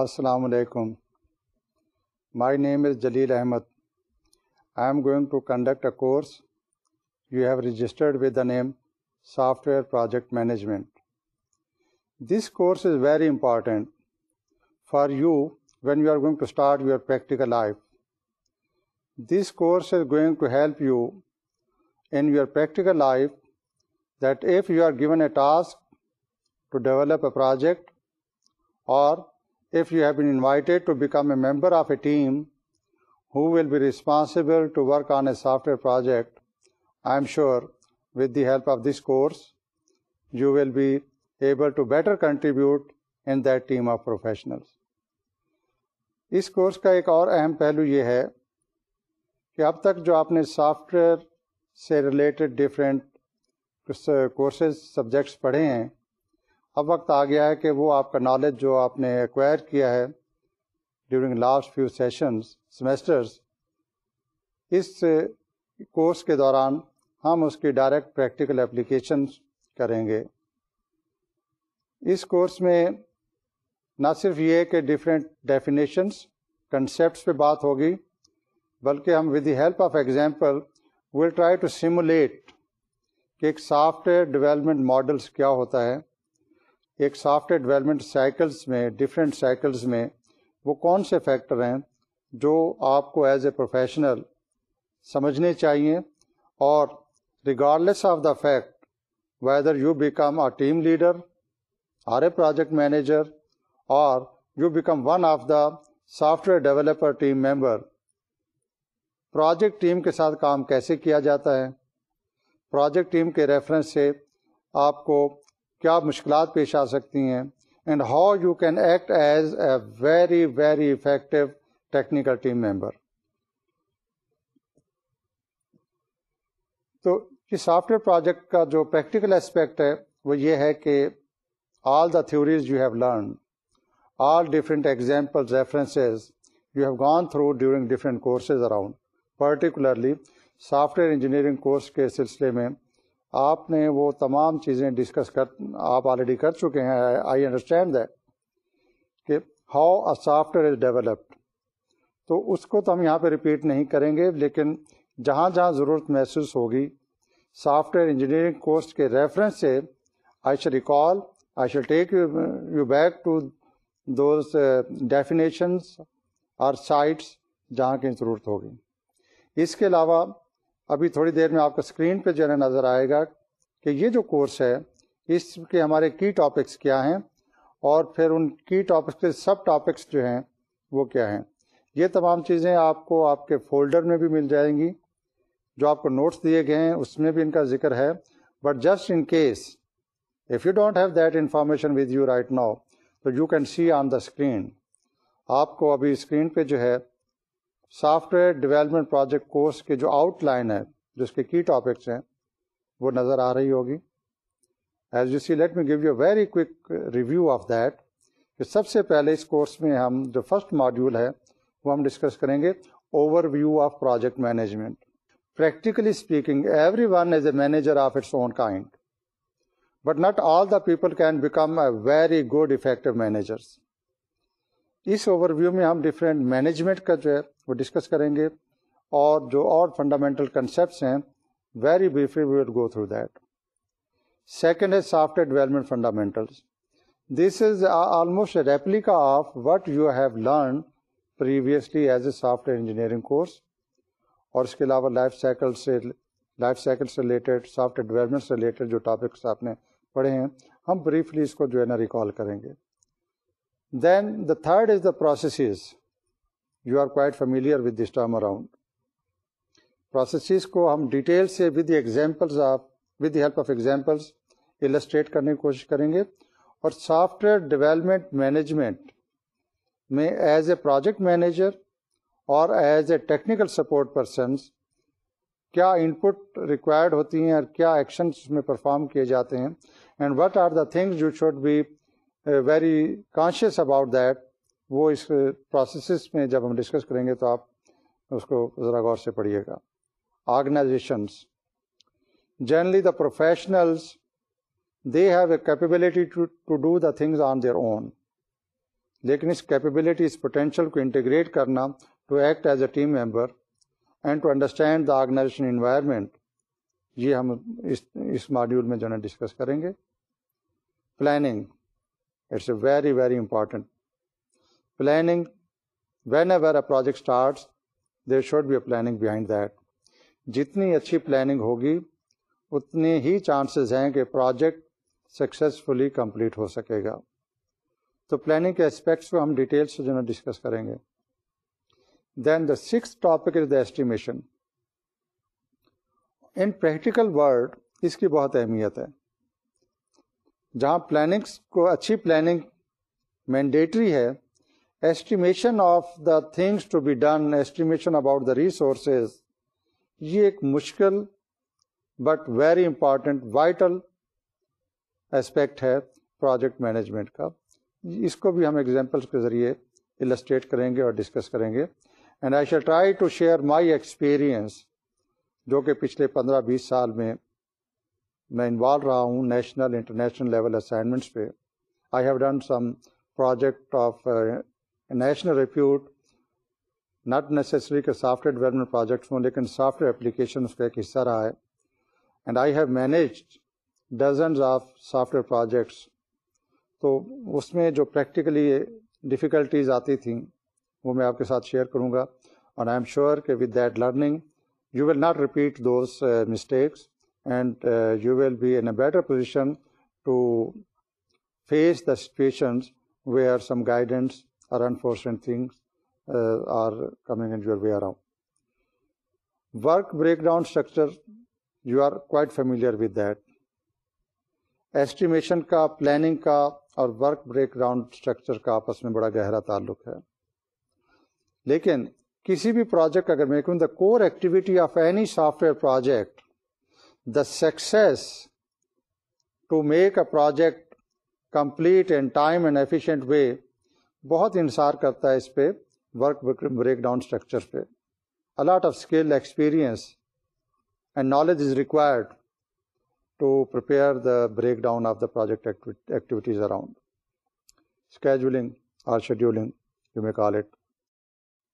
Assalamu alaikum. My name is Jaleel Ahmed. I am going to conduct a course you have registered with the name Software Project Management. This course is very important for you when you are going to start your practical life. This course is going to help you in your practical life, that if you are given a task to develop a project or if you have been invited to become a member of a team who will be responsible to work on a software project, I am sure with the help of this course, you will be able to better contribute in that team of professionals. اس course کا ایک اور اہم پہلو یہ ہے کہ اب تک جو آپ نے سافٹ ویئر سے ریلیٹڈ ڈفرینٹ کورسز سبجیکٹس پڑھے ہیں اب وقت آ گیا ہے کہ وہ آپ کا نالج جو آپ نے ایکوائر کیا ہے during last few sessions semesters اس کورس کے دوران ہم اس کی ڈائریکٹ پریکٹیکل اپلیکیشنس کریں گے اس کورس میں نہ صرف یہ کہ ڈفرینٹ ڈیفینیشنس کنسیپٹس پہ بات ہوگی بلکہ ہم with the help of example will try to simulate کہ ایک سافٹ ویئر ڈیولپمنٹ ماڈلس کیا ہوتا ہے ایک سافٹ ویئر ڈیولپمنٹ سائیکلس میں ڈفرینٹ سائیکلس میں وہ کون سے فیکٹر ہیں جو آپ کو ایز اے پروفیشنل سمجھنے چاہیے اور regardless of the fact whether you become a team leader or a project manager اور you become one of the software developer team member project team کے ساتھ کام کیسے کیا جاتا ہے پروجیکٹ ٹیم کے ریفرنس سے آپ کو کیا مشکلات پیش آ سکتی ہیں and how you can act as a very very effective technical team member تو یہ سافٹ ویئر پروجیکٹ کا جو پریکٹیکل اسپیکٹ ہے وہ یہ ہے کہ all the theories you have learn all different example references you have gone through during different courses around particularly software engineering course کے سلسلے میں آپ نے وہ تمام چیزیں ڈسکس کر آپ آلریڈی کر چکے ہیں آئی انڈرسٹینڈ دیٹ کہ how a software is developed تو اس کو تو ہم یہاں پہ ریپیٹ نہیں کریں گے لیکن جہاں جہاں ضرورت محسوس ہوگی سافٹ ویئر انجینئرنگ کورس کے ریفرنس سے I shall recall I shall take you you back to those definitions اور سائٹس جہاں کی ضرورت ہوگی اس کے علاوہ ابھی تھوڑی دیر میں آپ کو اسکرین پہ جو ہے نظر آئے گا کہ یہ جو کورس ہے اس کے ہمارے کی ٹاپکس کیا ہیں اور پھر ان کی ٹاپکس کے سب ٹاپکس جو ہیں وہ کیا ہیں یہ تمام چیزیں آپ کو آپ کے فولڈر میں بھی مل جائیں گی جو آپ کو نوٹس دیے گئے ہیں اس میں بھی ان کا ذکر ہے but just in case if you don't have that information with you right now تو you can see on the screen آپ کو ابھی اسکرین پہ جو ہے software development project course کی جو آؤٹ لائن ہے جس کے کی ٹاپکس ہیں وہ نظر آ رہی ہوگی as you you see let me give very review of that کہ سب سے پہلے اس کورس میں ہم جو فرسٹ ماڈیول ہے وہ ہم ڈسکس کریں گے overview of project management practically speaking every one as a manager of its own kind but not all the people can become a very good effective managers اس overview میں ہم different management کا جو ہے وہ discuss کریں گے اور جو اور فنڈامنٹل کنسیپٹس ہیں very briefly we would go through that second is software development fundamentals this is almost replica of what you have learn previously as a software engineering course اور اس کے علاوہ life cycle سے life cycle سے related software development سے related جو topics آپ نے پڑھے ہیں ہم بریفلی اس کو جو ہے نا ریکال کریں گے then the third is the process you are quite familiar processes کو ہم ڈیٹیل سے کوشش کریں گے اور سافٹ ویئر ڈیولپمنٹ مینجمنٹ میں ایز اے پروجیکٹ مینیجر اور as a technical support persons کیا ان پٹ ریکوائرڈ ہوتی ہیں اور کیا ایکشنس میں پرفارم کیے جاتے ہیں and what are the things you should be very conscious about that وہ اس پروسیسز میں جب ہم ڈسکس کریں گے تو آپ اس کو ذرا غور سے پڑھیے گا organisations generally the professionals they have a capability to do the things on their own لیکن اس کیپیبلٹی اس پوٹینشیل کو انٹیگریٹ کرنا to act as a team member and to understand the organisation environment یہ ہم اس ماڈیول میں جو ہے ڈسکس کریں گے planning it's a very very important planning planning when a a project starts there should be behind that جتنی اچھی planning ہوگی اتنے ہی چانسز ہیں کہ پروجیکٹ سکسیزفلی کمپلیٹ ہو سکے گا تو پلاننگ کے اسپیکٹس کو ہم ڈیٹیل سے جو ہے ڈسکس کریں گے then the six topic is the estimation in practical world اس کی بہت اہمیت ہے جہاں پلاننگس کو اچھی پلاننگ مینڈیٹری ہے estimation of the things to be done estimation about the resources یہ ایک مشکل but very important vital aspect ہے پروجیکٹ مینجمنٹ کا اس کو بھی ہم ایگزامپلس کے ذریعے السٹریٹ کریں گے اور ڈسکس کریں گے and I shall try to share my experience جو کہ پچھلے پندرہ بیس سال میں میں انوالو رہا ہوں نیشنل انٹرنیشنل لیول اسائنمنٹس پہ I have done some project of national repute not necessary کے سافٹ ویئر ڈیولپمنٹ پروجیکٹس ہوں لیکن سافٹ ویئر اپلیکیشن اس کا ایک حصہ رہا ہے and I have managed dozens of software projects تو اس میں جو پریکٹیکلی ڈفیکلٹیز آتی تھیں وہ میں آپ کے ساتھ شیئر کروں گا اور آئی ایم شیور کہ with that learning you will not repeat those mistakes and you will be in a better position to face the situations way are some guidance اور unfortunate are coming your way around work break down structure you are quite familiar with that estimation کا planning کا اور work break down structure کا آپس میں بڑا گہرا تعلق ہے لیکن کسی بھی پروجیکٹ اگر making the core activity of any software project the success to make a project complete in time and efficient way بہت انحصار کرتا ہے اس پہ ورک بریک ڈاؤن اسٹرکچر پہ a lot of skill experience and knowledge is required to prepare the break down of the project activities around scheduling or scheduling you may call it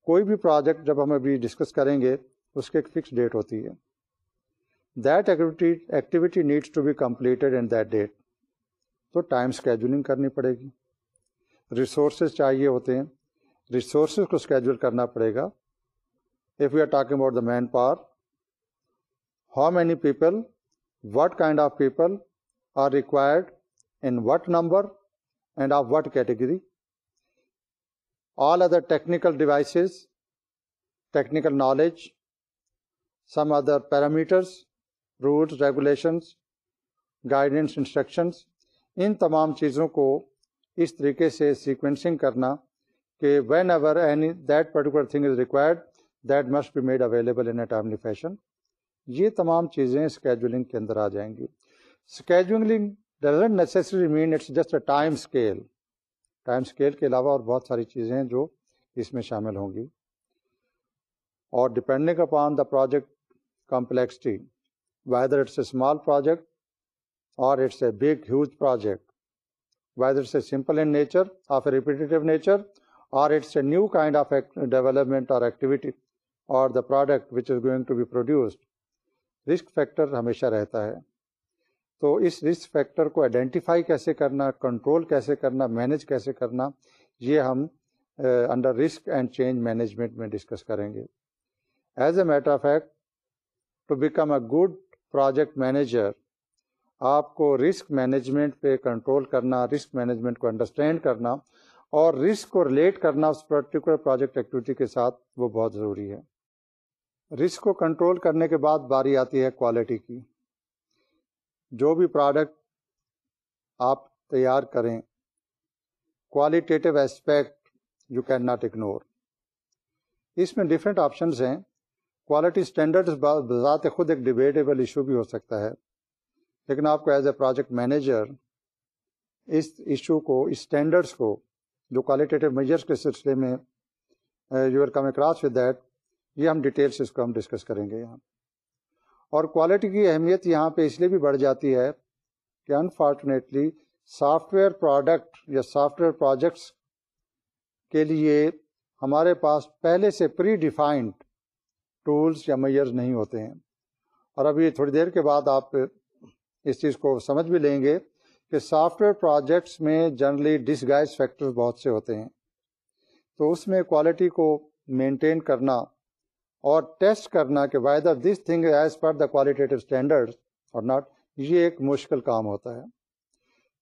کوئی بھی project جب ہم ابھی ڈسکس کریں گے اس کی ایک فکس ڈیٹ ہوتی ہے that the activity needs to be completed in that date تو ٹائم اسکیجولنگ کرنی پڑے گی ریسورسز چاہیے ہوتے ہیں ریسورسز کو اسکیجول کرنا پڑے گا if you are talking about the man power how many people what kind of people are required in what number and of what category all other technical devices technical knowledge some other parameters rules regulations guidance instructions ان تمام چیزوں کو اس طریقے سے sequencing کرنا کہ whenever any that particular thing is required that must be made available in a timely fashion یہ تمام چیزیں اسکیجولنگ کے اندر آ جائیں گی scheduling doesn't necessary mean it's just a time scale time scale کے علاوہ اور بہت ساری چیزیں ہیں جو اس میں شامل ہوں گی اور depending upon the project complexity whether small big huge project whether simple اور new kind of development risk factor ہمیشہ رہتا ہے تو اس رسک فیکٹر کو آئیڈینٹیفائی کیسے کرنا کنٹرول کیسے کرنا مینج کیسے کرنا یہ ہم under risk and change management میں ڈسکس کریں گے ایز اے میٹریکم گڈ پروجیکٹ مینیجر آپ کو رسک مینجمنٹ پہ کنٹرول کرنا رسک مینجمنٹ کو انڈرسٹینڈ کرنا اور رسک کو ریلیٹ کرنا اس پرٹیکولر پروجیکٹ ایکٹیویٹی کے ساتھ وہ بہت ضروری ہے رسک کو کنٹرول کرنے کے بعد باری آتی ہے کوالٹی کی جو بھی پروڈکٹ آپ تیار کریں qualitative aspect you can not ignore اس میں ڈفرینٹ آپشنز ہیں کوالٹی اسٹینڈرڈس بذات خود ایک ڈبیٹیبل ایشو بھی ہو سکتا ہے لیکن آپ کو ایز اے پروجیکٹ مینیجر اس ایشو کو اسٹینڈرڈس کو جو کوالٹیٹیو میجرس کے سلسلے میں you are come across with that یہ ہم ڈیٹیلس اس کو ہم ڈسکس کریں گے یہاں اور کوالٹی کی اہمیت یہاں پہ اس لیے بھی بڑھ جاتی ہے کہ انفارچونیٹلی سافٹ ویئر پروڈکٹ یا سافٹ ویئر پروجیکٹس کے لیے ہمارے پاس پہلے سے پری ڈیفائنڈ ٹولس یا میئرز نہیں ہوتے ہیں اور ابھی تھوڑی دیر کے بعد آپ اس چیز کو سمجھ بھی لیں گے کہ سافٹ ویئر پروجیکٹس میں جنرلی ڈسگائز فیکٹر بہت سے ہوتے ہیں تو اس میں کوالٹی کو مینٹین کرنا اور ٹیسٹ کرنا کہ the this thing as per the qualitative standard اور ناٹ یہ ایک مشکل کام ہوتا ہے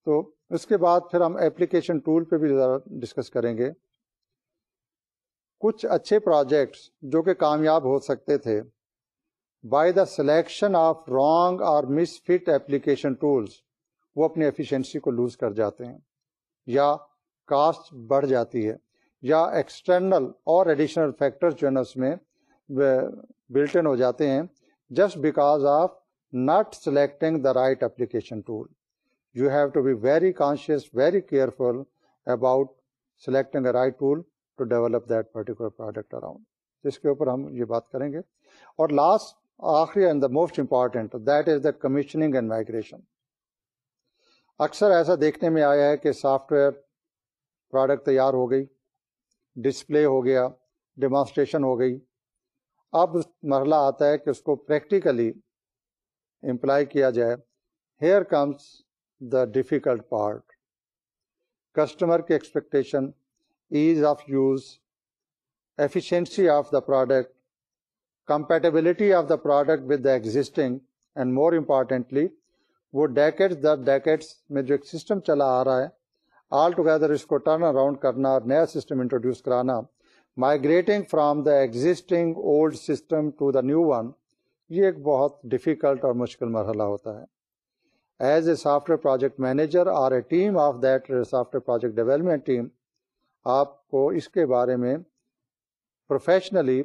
تو اس کے بعد پھر ہم اپلیکیشن ٹول پہ بھی ڈسکس کریں گے کچھ اچھے پروجیکٹس جو کہ کامیاب ہو سکتے تھے by the selection of wrong اور مس فٹ اپلیکیشن ٹولس وہ اپنی ایفیشنسی کو لوز کر جاتے ہیں یا کاسٹ بڑھ جاتی ہے یا ایکسٹرنل اور ایڈیشنل فیکٹر اس میں بلٹن ہو جاتے ہیں just because of not selecting the right application tool you have to be very conscious very careful about selecting a right tool to develop that particular product around جس کے اوپر ہم یہ بات کریں گے اور لاسٹ آخری and the most important that is the commissioning and migration اکثر ایسا دیکھنے میں آیا ہے کہ سافٹ ویئر پروڈکٹ تیار ہو گئی ڈسپلے ہو گیا ڈیمانسٹریشن ہو گئی اب مرحلہ آتا ہے کہ اس کو پریکٹیکلی امپلائی کیا جائے here comes the difficult part customer کے expectation as of use efficiency of the product compatibility of the product with the existing and more importantly وہ ڈیکٹس در ڈیکٹس میں جو ایک سسٹم چلا آ رہا ہے آل ٹوگیدر اس کو ٹرن اراؤنڈ کرنا اور نیا سسٹم انٹروڈیوس کرانا migrating from the existing old system to the new one یہ ایک بہت ڈیفیکلٹ اور مشکل مرحلہ ہوتا ہے as a software project manager or a team of that software project development team آپ کو اس کے بارے میں پروفیشنلی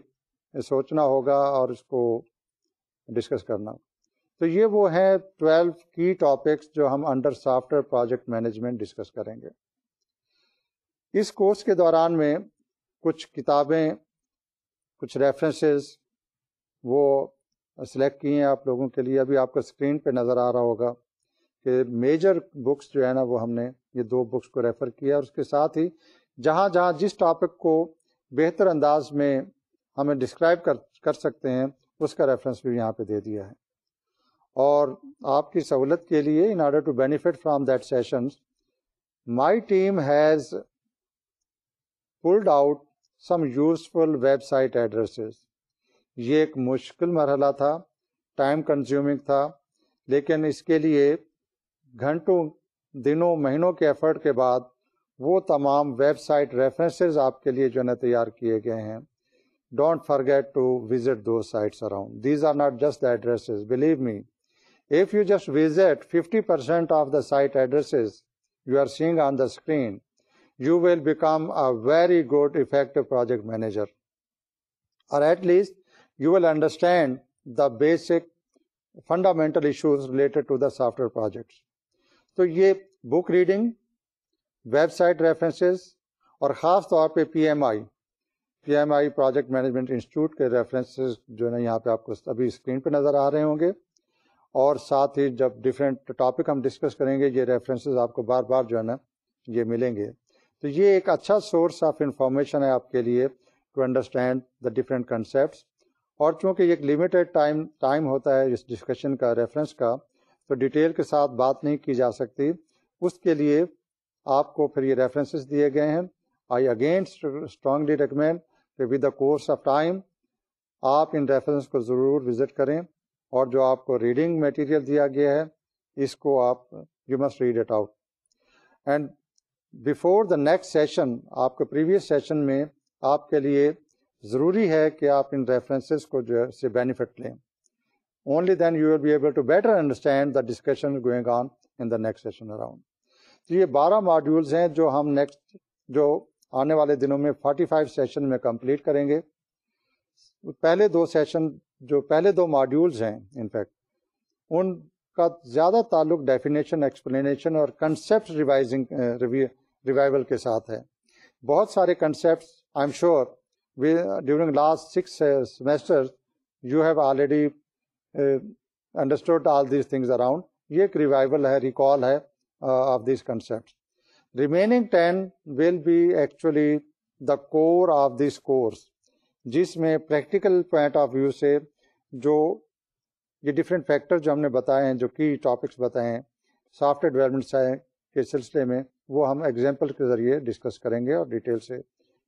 سوچنا ہوگا اور اس کو ڈسکس کرنا ہوگا تو یہ وہ ہیں ٹویلو کی ٹاپکس جو ہم under software project management discuss کریں گے اس کورس کے دوران میں کچھ کتابیں کچھ ریفرنسز وہ سلیکٹ کی ہیں آپ لوگوں کے لیے ابھی آپ کو اسکرین پہ نظر آ رہا ہوگا کہ میجر بکس جو ہے نا وہ ہم نے یہ دو بکس کو ریفر کیا اور اس کے ساتھ ہی جہاں جہاں جس ٹاپک کو بہتر انداز میں ہمیں ڈسکرائب کر سکتے ہیں اس کا ریفرنس بھی یہاں پہ دے دیا ہے اور آپ کی سہولت کے لیے in order to benefit from that session my team has pulled out some useful website addresses یہ ایک مشکل مرحلہ تھا ٹائم کنزیومنگ تھا لیکن اس کے لیے گھنٹوں دنوں مہینوں کے ایفرٹ کے بعد وہ تمام ویب سائٹ ریفرنسز آپ کے لیے جو ہے تیار کیے گئے ہیں don't to visit do sites around these are not just addresses believe me if you just visit fifty percent of the site addresses you are seeing on the screen you will become very good effective project manager اور at least you will understand the basic fundamental issues related to the software project تو یہ book reading website references اور خاص طور پہ P M I P M I project management institute کے references جو ہے نا یہاں پہ آپ کو ابھی اسکرین پہ نظر آ رہے ہوں گے اور ساتھ ہی جب ڈفرینٹ ٹاپک ہم ڈسکس کریں گے یہ ریفرنسز آپ کو بار بار جو ہے نا یہ ملیں گے تو یہ ایک اچھا سورس آف انفارمیشن ہے آپ کے لیے to understand the different concepts اور چونکہ ایک لمیٹیڈ ٹائم ٹائم ہوتا ہے اس ڈسکشن کا ریفرنس کا تو ڈیٹیل کے ساتھ بات نہیں کی جا سکتی اس کے لیے آپ کو پھر یہ ریفرنسز دیے گئے ہیں آئی اگین اسٹرانگلی ریکمینڈ کہ with the course of time آپ ان ریفرنس کو ضرور وزٹ کریں اور جو آپ کو ریڈنگ میٹیریل دیا گیا ہے اس کو آپ you must read it out and before the next session آپ کے پریویس سیشن میں آپ کے لیے ضروری ہے کہ آپ ان ریفرنسز کو جو ہے سے بینیفٹ لیں only then you will be able to better understand the discussion going on in the next session around تو یہ بارہ ماڈیولز ہیں جو ہم نیکسٹ جو آنے والے دنوں میں فورٹی فائیو سیشن میں کمپلیٹ کریں گے پہلے دو سیشن جو پہلے دو ماڈیولز ہیں ان فیکٹ ان کا زیادہ تعلق ڈیفینیشن ایکسپلینیشن اور کنسیپٹ ریوائزنگ ریوائول کے ساتھ ہے بہت سارے concepts I am sure during last six semester understood all these things around یہ ایک ریوائول ہے ریکال ہے Uh, of these concepts. Remaining 10 will be actually the core of this course جس میں پریکٹیکل پوائنٹ آف ویو سے جو یہ different factor جو ہم نے بتائے ہیں جو کی ٹاپکس بتائے ہیں سافٹ ویئر ڈیولپمنٹ کے سلسلے میں وہ ہم ایگزامپل کے ذریعے ڈسکس کریں گے اور ڈیٹیل سے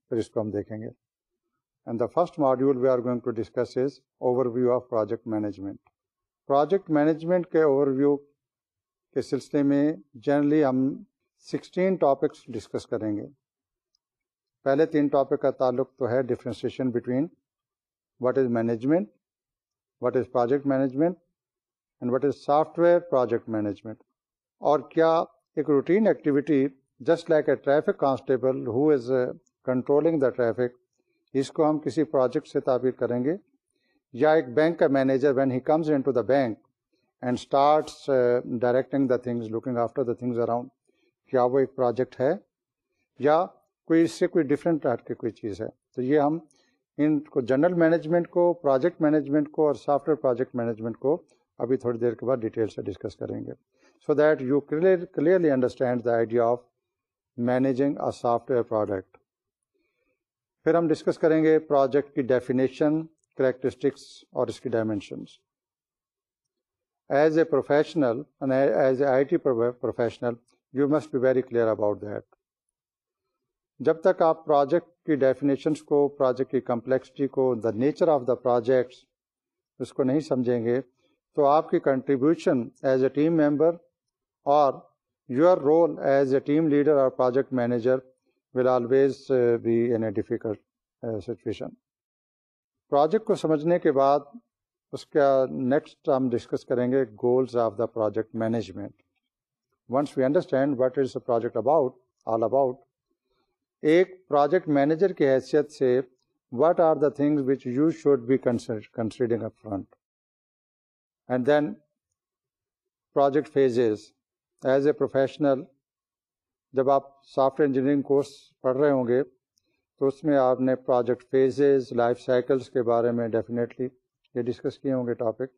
پھر اس کو ہم دیکھیں گے and the first module we are going to discuss is overview of project management project management کے اوور ویو کے سلسلے میں جنرلی ہم سکسٹین ٹاپکس ڈسکس کریں گے پہلے تین ٹاپک کا تعلق تو ہے differentiation between what is management what is project management and what is software project management اور کیا ایک routine activity just like a traffic constable who is controlling the traffic اس کو ہم کسی پروجیکٹ سے تعبیر کریں گے یا ایک بینک کا manager when he comes into the bank and starts directing the things looking after the things around کیا وہ ایک پروجیکٹ ہے یا کوئی اس سے کوئی ڈفرینٹ ٹائپ کی کوئی چیز ہے تو یہ ہم ان کو جنرل مینجمنٹ کو پروجیکٹ مینجمنٹ کو اور سافٹ ویئر پروجیکٹ مینجمنٹ کو ابھی تھوڑی دیر کے بعد ڈیٹیل سے ڈسکس کریں گے so that you clear clearly understand the idea of managing a software product پھر ہم ڈسکس کریں گے پروجیکٹ کی ڈیفینیشن کریکٹرسٹکس اور اس کی dimensions as a as a I professional you must be very clear about جب تک آپ پروجیکٹ کی ڈیفینیشنس کو پروجیکٹ کی کمپلیکسٹی کو the nature of the projects اس کو نہیں سمجھیں گے تو آپ کی contribution as a team member اور your role as a team leader اور project manager will always be a difficult situation project کو سمجھنے کے بعد اس کا نیکسٹ ہم ڈسکس کریں گے goals of the project management once we understand what is a project about all about ایک پروجیکٹ مینیجر کی حیثیت سے what are the things which you should be considering a front end then project phases as a professional جب آپ software engineering course پڑھ رہے ہوں گے تو اس میں آپ نے پروجیکٹ فیزز لائف سائیکلس کے بارے میں ڈیفینیٹلی یہ ڈسکس کیے ہوں گے ٹاپک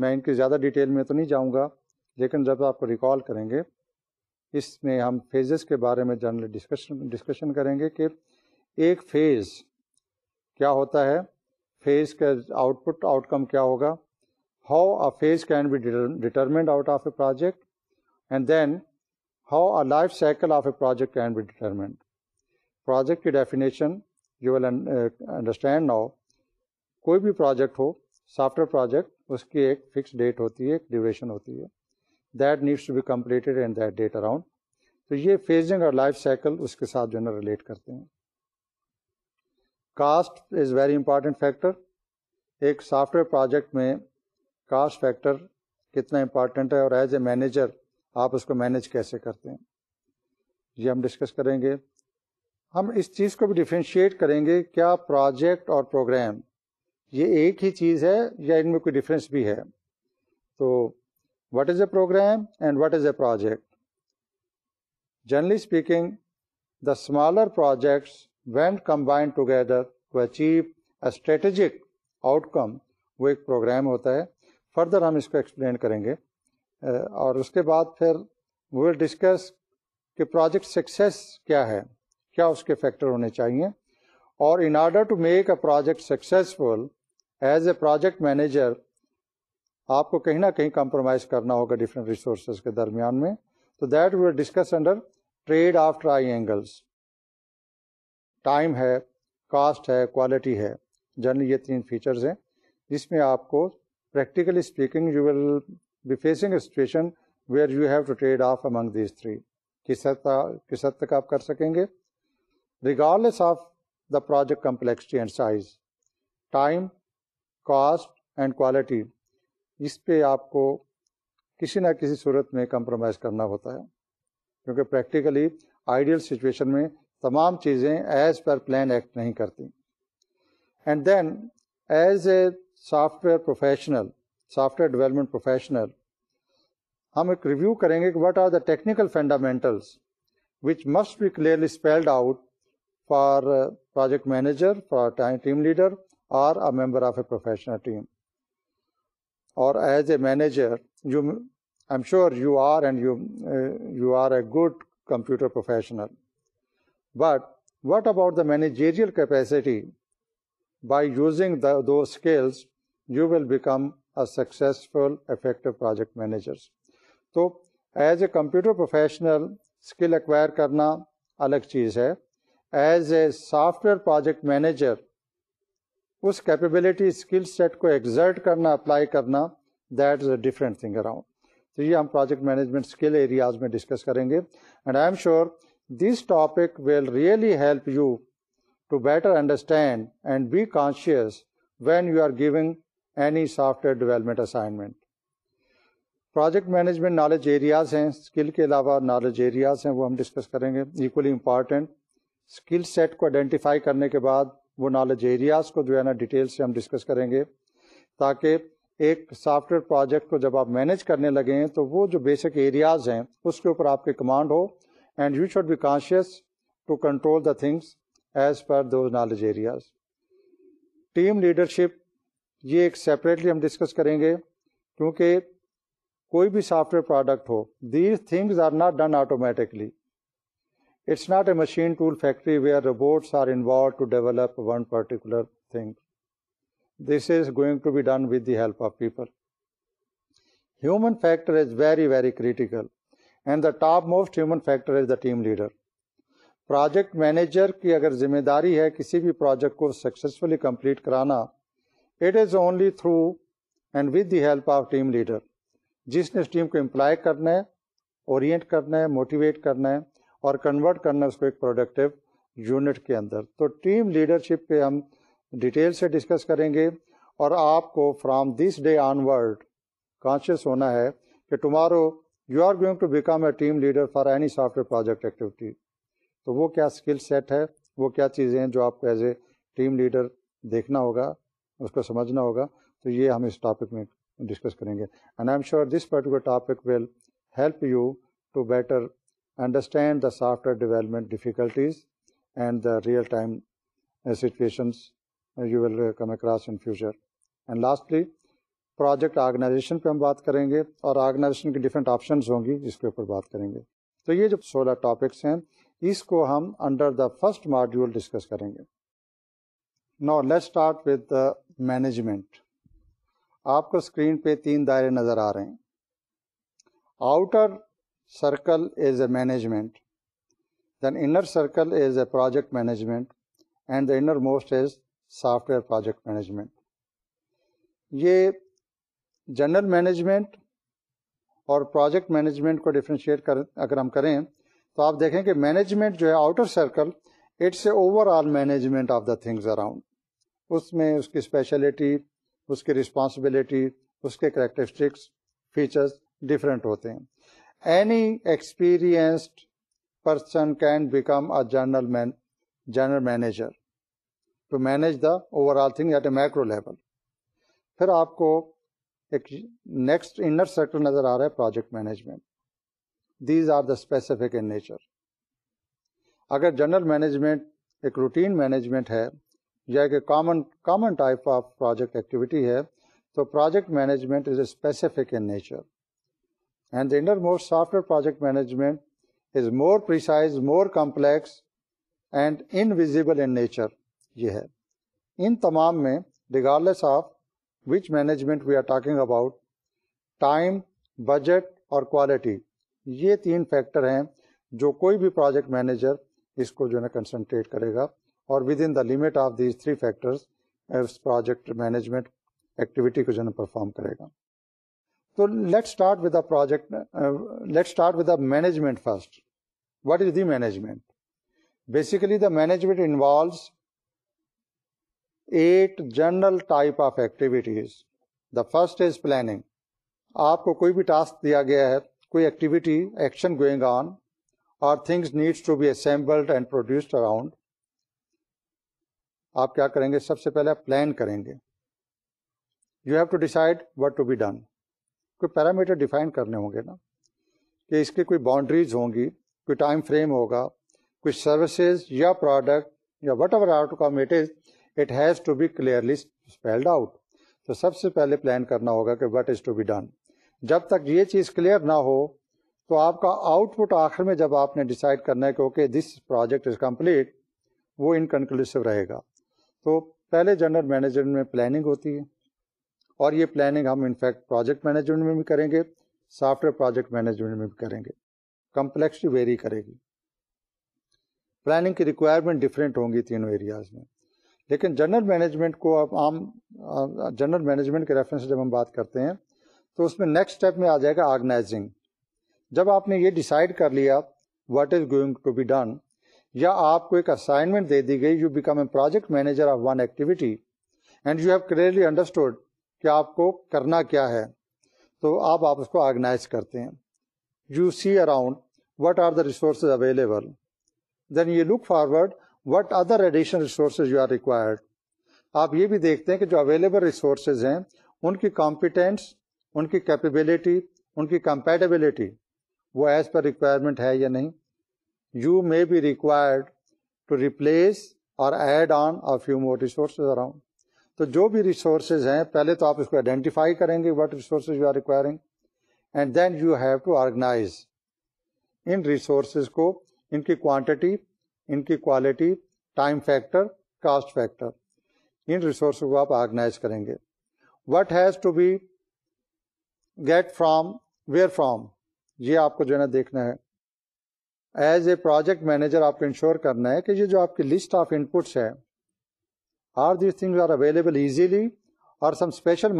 میں ان کی زیادہ ڈیٹیل میں تو نہیں جاؤں گا لیکن جب آپ کو ریکال کریں گے اس میں ہم فیزز کے بارے میں جنرل ڈسکشن کریں گے کہ ایک فیز کیا ہوتا ہے فیز کا آؤٹ پٹ آؤٹ کم کیا ہوگا how a phase can be determined out of a project and then how a life cycle of a project can be determined project کی definition you will understand now کوئی بھی project ہو software project اس کی ایک fix date ہوتی ہے ایک ڈیوریشن ہوتی ہے that needs to be completed and that date around تو یہ فیزنگ اور لائف سائیکل اس کے ساتھ جو ہے نا ریلیٹ کرتے ہیں cost is very important factor ایک سافٹ ویئر پروجیکٹ میں کاسٹ فیکٹر کتنا امپارٹینٹ ہے اور ایز اے مینیجر آپ اس کو مینیج کیسے کرتے ہیں یہ ہم ڈسکس کریں گے ہم اس چیز کو بھی ڈیفرینشیٹ کریں گے کیا پروجیکٹ اور پروگرام یہ ایک ہی چیز ہے یا ان میں کوئی ڈفرینس بھی ہے تو what is a program and what is a project generally speaking the smaller projects when combined together to achieve a strategic outcome وہ ایک پروگرام ہوتا ہے فردر ہم اس کو ایکسپلین کریں گے اور اس کے بعد پھر ول ڈسکس کہ پروجیکٹ سکسیس کیا ہے کیا اس کے فیکٹر ہونے چاہیے اور in order to make a project successful as a project manager آپ کو کہیں نہ کہیں کمپرومائز کرنا ہوگا ڈفرینٹ ریسورسز کے درمیان میں تو that discuss under trade off triangles time ہے کاسٹ ہے کوالٹی ہے جنرلی یہ تین فیچرز ہیں جس میں آپ کو practically speaking you will be facing a situation where you have to trade off among these three کس حد تک آپ کر سکیں گے regardless of the project complexity and size time cost and quality اس پہ آپ کو کسی نہ کسی صورت میں کمپرومائز کرنا ہوتا ہے کیونکہ پریکٹیکلی آئیڈیل سچویشن میں تمام چیزیں ایز پر پلان ایکٹ نہیں کرتی and then as a software professional software development professional ہم ایک ریویو کریں گے کہ what are the technical fundamentals which must be clearly spelled out for project manager for team leader or a member of a professional team اور as a manager you I am sure you are and you you are a good computer professional but what about the managerial capacity by using the two skills you will become a successful effective project managers تو as a computer professional skill acquire کرنا الگ چیز ہے as a software project manager اس capability skill set کو exert کرنا apply کرنا that is a different thing around تو یہ ہم پروجیکٹ مینجمنٹ اسکل ایریاز میں ڈسکس کریں گے and I am sure this topic will really help you to better understand and be conscious when you are giving any software development assignment project management knowledge areas ہیں skill کے علاوہ knowledge areas ہیں وہ ہم discuss کریں گے equally important skill set کو identify کرنے کے بعد وہ نالج ایریاز کو جو ہے نا ڈیٹیل سے ہم ڈسکس کریں گے تاکہ ایک سافٹ ویئر پروجیکٹ کو جب آپ مینیج کرنے لگیں تو وہ جو بیسک ایریاز ہیں اس کے اوپر آپ کے کمانڈ ہو and you should be conscious to control the things as per those knowledge areas team leadership یہ ایک سیپریٹلی ہم ڈسکس کریں گے کیونکہ کوئی بھی سافٹ ویئر پروڈکٹ ہو these things are not done automatically it's not a machine tool factory where robots are involve to develop one particular thing this is going to be done with the help of people human factor is very very critical and the top most human factor is the team leader project manager کی اگر ذمہ داری ہے کسی بھی project کو successfully complete کرانا it is only through and with the help of team leader جس نے اس ٹیم کو امپلائی کرنا ہے اورینٹ کرنا ہے موٹیویٹ کرنا ہے اور کنورٹ کرنا اس کو ایک پروڈکٹیو یونٹ کے اندر تو ٹیم لیڈرشپ پہ ہم ڈیٹیل سے ڈسکس کریں گے اور آپ کو from this day on world conscious ہونا ہے کہ tomorrow you are going to become a team leader for any software project activity تو وہ کیا اسکل سیٹ ہے وہ کیا چیزیں ہیں جو آپ کو ایز اے ٹیم لیڈر دیکھنا ہوگا اس کو سمجھنا ہوگا تو یہ ہم اس ٹاپک میں ڈسکس کریں گے and I am sure this particular topic will help you to better understand the software development difficulties and the real time you will come across in future and lastly project organization پہ ہم بات کریں گے اور organization کی different options ہوں گی جس کے اوپر بات کریں گے تو یہ جو سولہ ٹاپکس ہیں اس کو ہم under the first module discuss کریں گے now let start with the management آپ کو اسکرین پہ تین دائرے نظر آ رہے ہیں outer circle is a management, then inner circle is a project management, and the innermost is software project management. یہ جنرل مینجمنٹ اور پروجیکٹ مینجمنٹ کو ڈیفرینشیٹ کر اگر ہم کریں تو آپ دیکھیں کہ مینجمنٹ جو ہے outer circle it's a overall management of the things around اس میں اس کی اسپیشلٹی اس کی رسپانسبلٹی اس کے کریکٹرسٹکس فیچرس ڈفرینٹ ہوتے ہیں any experience person can become general general manager to manage the overall thing at a micro level آپ کو ایک نیکسٹ انر سیکٹر نظر آ رہا ہے project management these are the specific in nature اگر جنرل مینجمنٹ ایک routine management ہے یا ایک common common type of project activity ہے تو project management is a specific in nature and the under most software more complex and in nature یہ ہے ان تمام میں کوالٹی یہ تین فیکٹر ہیں جو کوئی بھی پروجیکٹ مینیجر اس کو جو ہے کنسنٹریٹ کرے گا اور with in the limit of these three factors us project management activity کو جو ہے نا پرفارم کرے گا تو let start with project let start with management first what is the management basically the management involves at general type of activities the first is planning آپ کو کوئی بھی ٹاسک دیا گیا ہے کوئی ایکٹیویٹی ایکشن گوئنگ آن اور things needs to be assembled and produced around آپ کیا کریں گے سب سے پہلے پلان کریں گے you have to decide what to be done کوئی پیرامیٹر ڈیفائن کرنے ہوں گے نا کہ اس کی کوئی باؤنڈریز ہوں گی کوئی ٹائم فریم ہوگا کوئی سروسز یا یا پروڈکٹ وٹ ایور کام it it is has to be clearly spelled out تو سب سے پہلے پلان کرنا ہوگا کہ what is to be done جب تک یہ چیز کلیئر نہ ہو تو آپ کا آؤٹ پٹ آخر میں جب آپ نے ڈیسائڈ کرنا ہے کہ okay this project is complete وہ انکنکلوسو رہے گا تو پہلے جنرل مینجمنٹ میں پلاننگ ہوتی ہے اور یہ پلاننگ ہم انفیکٹ پروجیکٹ مینجمنٹ میں بھی کریں گے سافٹ ویئر پروجیکٹ مینجمنٹ میں بھی کریں گے کمپلیکسٹی ویری کرے گی پلاننگ کی ریکوائرمنٹ ڈفرینٹ ہوں گی تینوں ایریاز میں لیکن جنرل مینجمنٹ کو عام جنرل مینجمنٹ کے ریفرنس جب ہم بات کرتے ہیں تو اس میں نیکسٹ اسٹیپ میں آ جائے گا آرگنائزنگ جب آپ نے یہ ڈیسائڈ کر لیا what is going to be done یا آپ کو ایک اسائنمنٹ دے دی گئی you become a project manager of one activity and you have clearly understood کہ آپ کو کرنا کیا ہے تو آپ آپ اس کو آرگنائز کرتے ہیں you see around what are the resources available then you look forward what other additional resources you are required آپ یہ بھی دیکھتے ہیں کہ جو اویلیبل ریسورسز ہیں ان کی کمپیٹینس ان کی کیپیبلٹی ان کی کمپیٹیبلٹی وہ ایز پر ریکوائرمنٹ ہے یا نہیں you may be required to replace اور add on of resources around تو جو بھی ریسورسز ہیں پہلے تو آپ اس کو آئیڈینٹیفائی کریں گے resources you you are requiring and then have to organise ان ریسورسز کو ان کی کوانٹٹی ان کی quality time factor cost factor ان ریسورس کو آپ آرگنائز کریں گے what has to be get from where from یہ آپ کو جو ہے نا دیکھنا ہے ایز اے پروجیکٹ مینیجر آپ کو انشور کرنا ہے کہ یہ جو آپ کی لسٹ آف انپٹس ہے are these measures are available easily اور سم اسپیشل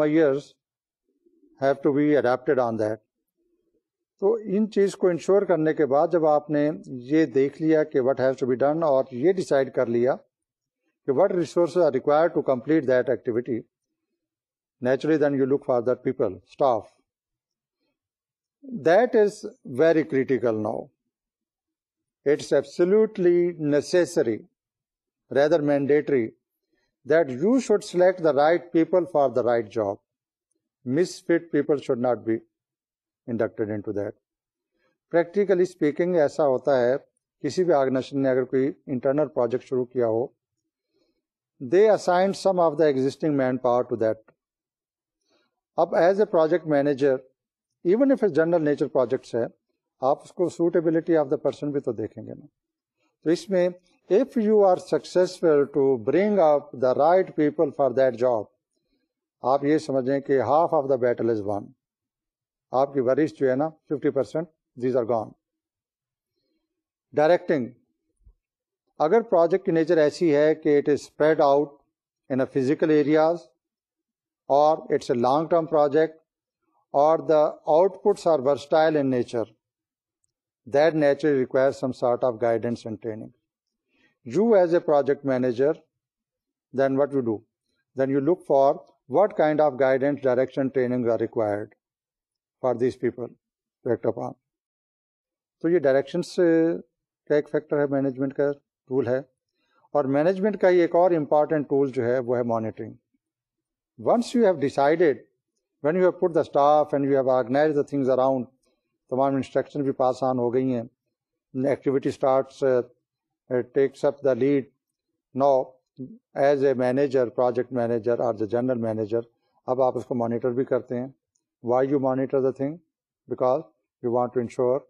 تو ان چیز کو انشور کرنے کے بعد جب آپ نے یہ دیکھ لیا کہ what has to be done اور یہ ڈیسائڈ کر لیا کہ what resources are require to complete that activity naturally then you look for that people staff that is very critical now absolutely necessary rather mandatory ایسا ہوتا ہے کسی بھی آرگنائزیشن نے they assign some of the existing manpower to that اب as a project manager even if general nature projects ہے آپ اس کو سوٹیبلٹی آف دا پرسن بھی تو دیکھیں گے نا تو اس میں if you are successful to bring up the right people for that job آپ یہ سمجھیں کہ half of the battle is won آپ کی وارش جو ہے نا fifty percent these are gone directing اگر پروجیکٹ کی نیچر ایسی ہے کہ it is spread out in a physical areas اور it's a long term project اور the outputs are versatile in nature that nature require some sort of guidance and training you as a project manager then what you do then you look for what kind of guidance direction for these people تو یہ directions uh, کا ایک factor ہے management کا tool ہے اور management کا ہی ایک اور امپارٹینٹ ٹول جو ہے وہ ہے monitoring once you have decided when you have put the staff and you have organise the things around تمام انسٹرکشن بھی پاس آن ہو گئی ہیں activity starts takes up the lead now as a manager project manager اور the general manager اب آپ اس کو مانیٹر بھی کرتے ہیں why you monitor the thing because you want to ensure